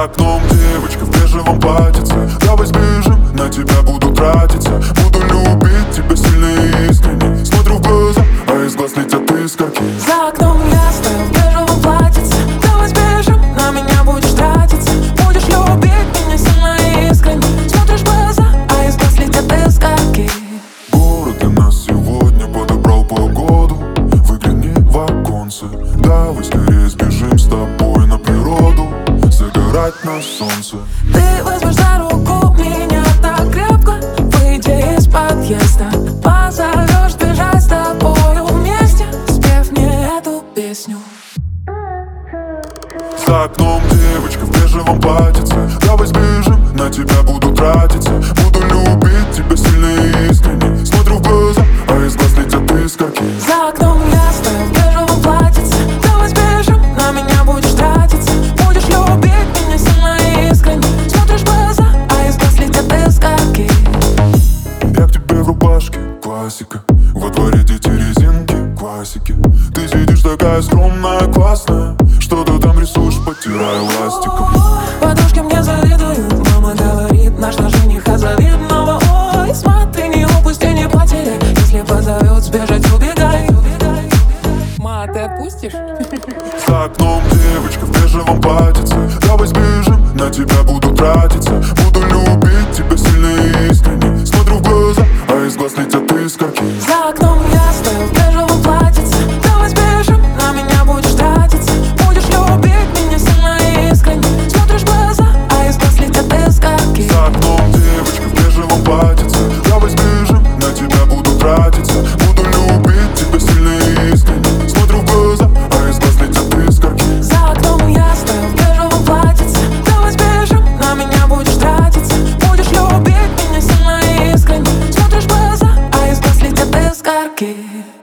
За окном. Девочка в бежевом платьице. Давай сбежим, на тебя буду тратиться. Буду любить тебя сильно и искренне. Смотрю в глаза, а из глаз летят искорки За окном я стою в бежевом платьице. Давай сбежим, на меня будешь тратиться. Будешь любить меня сильно и искренне. Смотришь в глаза, а из глаз летят искорки Город для нас сегодня подобрал погоду. Выгляни в оконце. Давай скорее сбежим с тобой на природу Загорать на солнце. Ты возьмешь за руку меня так крепко Выйди из подъезда. Позовешь бежать с тобою вместе. Спев мне эту песню. За окном девочка в бежевом платьице. Давай сбежим, на тебя буду рубашке, классика. Во дворе дети резинки, классики. Ты сидишь такая скромная, классная. Что ты там рисуешь, потирая ластиком. Подружки мне завидуют. Мама говорит, наш на жениха завидного. Ой, смотри, не упусти, не потери Если позовет, сбежать, убегай. Ма, ты отпустишь? За окном девочка в бежевом платьице. Давай сбежим, на тебя Porque.